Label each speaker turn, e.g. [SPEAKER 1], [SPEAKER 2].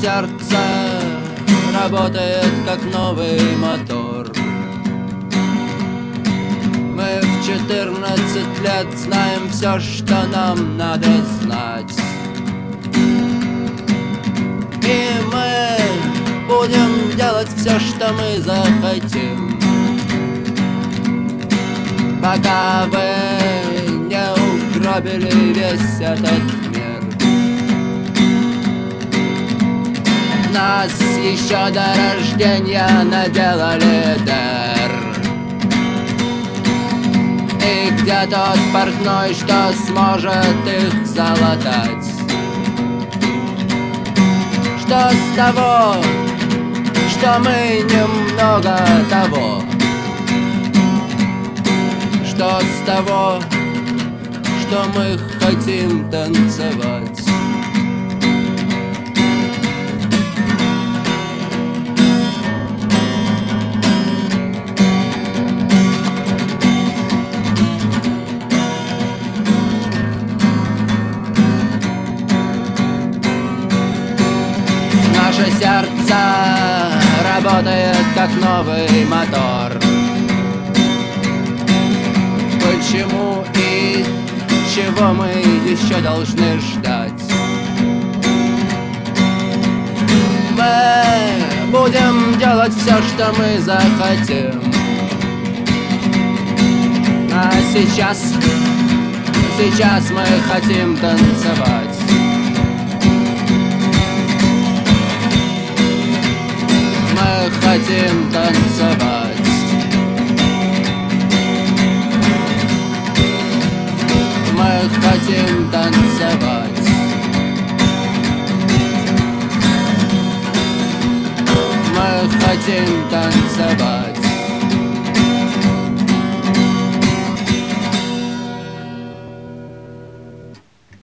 [SPEAKER 1] сердце работает как новый мотор. Мы в 14 лет знаем все, что нам надо знать. И мы будем делать все, что мы захотим. Пока вы не угробили весь этот Нас еще до рождения наделали дыр. И где тот портной, что сможет их залатать? Что с того, что мы немного того? Что с того, что мы хотим танцевать Наше сердце работает как новый мотор. Почему и чего мы еще должны ждать? Мы будем делать все, что мы захотим. А сейчас, сейчас мы хотим танцевать Мы хотим танцевать. Мы хотим танцевать. Мы хотим танцевать